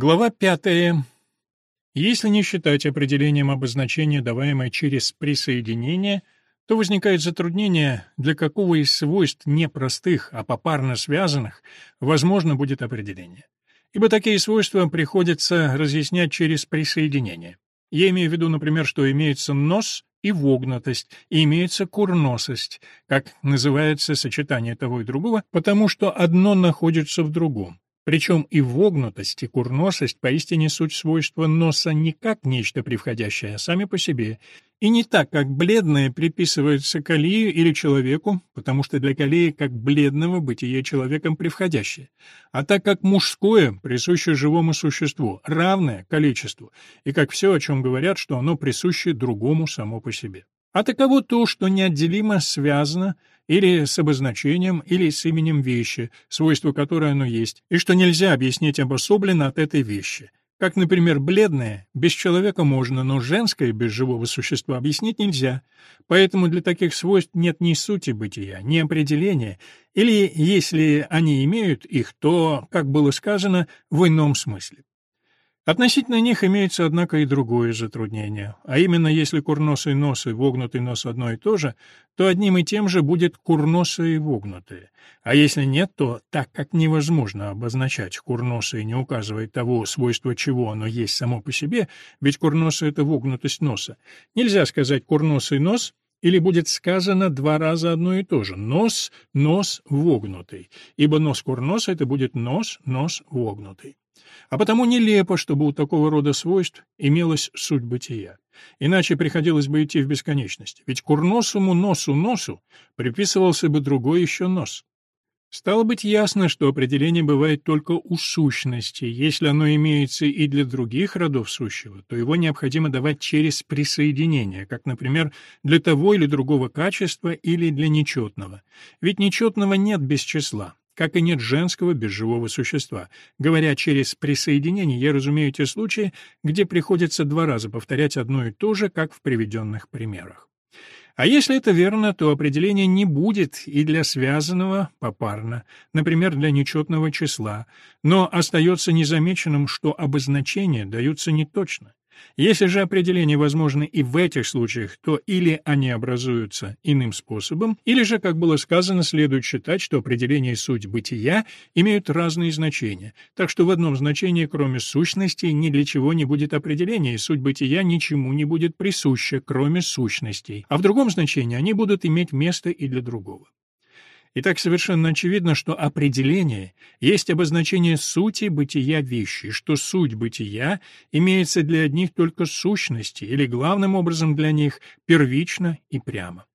Глава пятая. Если не считать определением обозначения, даваемое через присоединение, то возникает затруднение, для какого из свойств не простых, а попарно связанных, возможно будет определение. Ибо такие свойства приходится разъяснять через присоединение. Я имею в виду, например, что имеется нос и вогнутость, и имеется курносость, как называется сочетание того и другого, потому что одно находится в другом. Причем и вогнутость, и курносость поистине суть свойства носа не как нечто превходящее, а сами по себе, и не так, как бледное приписывается калию или человеку, потому что для калии как бледного бытие человеком превходящее, а так как мужское присуще живому существу, равное количеству, и как все, о чем говорят, что оно присуще другому само по себе. А таково то, что неотделимо связано или с обозначением, или с именем вещи, свойство которой оно есть, и что нельзя объяснить обособленно от этой вещи. Как, например, бледное без человека можно, но женское без живого существа объяснить нельзя. Поэтому для таких свойств нет ни сути бытия, ни определения, или, если они имеют их, то, как было сказано, в ином смысле. Относительно них имеется, однако, и другое затруднение, а именно, если курносый нос и вогнутый нос одно и то же, то одним и тем же будет курносое и вогнутое, а если нет, то так как невозможно обозначать курносое, не указывая того свойства, чего оно есть само по себе, ведь курносое — это вогнутость носа, нельзя сказать «курносый нос», или будет сказано два раза одно и то же — нос, нос вогнутый, ибо нос курноса — это будет нос, нос вогнутый. А потому нелепо, чтобы у такого рода свойств имелась суть бытия. Иначе приходилось бы идти в бесконечность, ведь курносому носу-носу приписывался бы другой еще нос. Стало быть ясно, что определение бывает только у сущности. Если оно имеется и для других родов сущего, то его необходимо давать через присоединение, как, например, для того или другого качества или для нечетного. Ведь нечетного нет без числа как и нет женского без живого существа. Говоря через присоединение, я разумею те случаи, где приходится два раза повторять одно и то же, как в приведенных примерах. А если это верно, то определение не будет и для связанного попарно, например, для нечетного числа, но остается незамеченным, что обозначения даются неточно. Если же определения возможны и в этих случаях, то или они образуются иным способом, или же, как было сказано, следует считать, что определение и суть бытия имеют разные значения, так что в одном значении, кроме сущности, ни для чего не будет определения, и суть бытия ничему не будет присуща, кроме сущностей, а в другом значении они будут иметь место и для другого. И так совершенно очевидно, что определение есть обозначение сути бытия вещи, что суть бытия имеется для одних только сущности или главным образом для них первично и прямо.